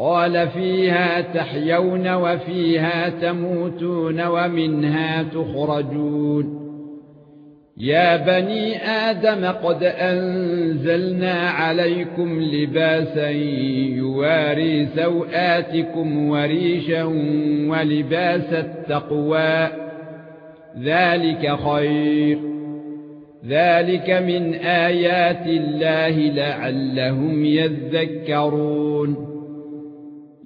قال فيها تحيون وفيها تموتون ومنها تخرجون. يا بني آدم قد أنزلنا عليكم لباسا يواري سوآتكم وريشا ولباس التقوى. ذلك خير. ذلك من آيات الله لعلهم يذكرون.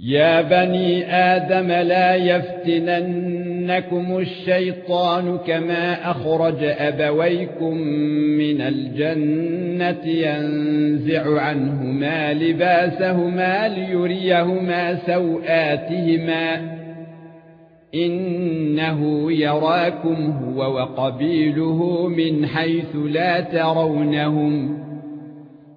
يا بني آدم لا يفتننكم الشيطان كما أخرج أبويكم من الجنة ينزع عنهما لباسهما ليريهما سوآتهما إنه يراكم هو وقبيله من حيث لا ترونهم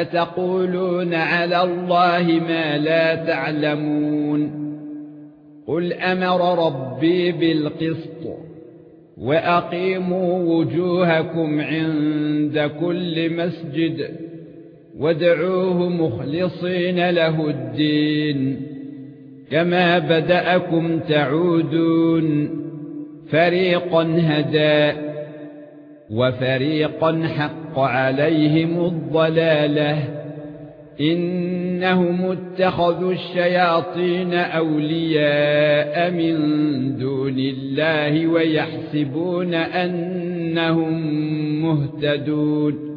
أتقولون على الله ما لا تعلمون قل أمر ربي بالقسط وأقيموا وجوهكم عند كل مسجد وادعوه مخلصين له الدين كما بدأكم تعودون فريقا هدى وفريقا حق عليهم الضلالة. إنهم اتخذوا الشياطين أولياء من دون الله ويحسبون أنهم مهتدون.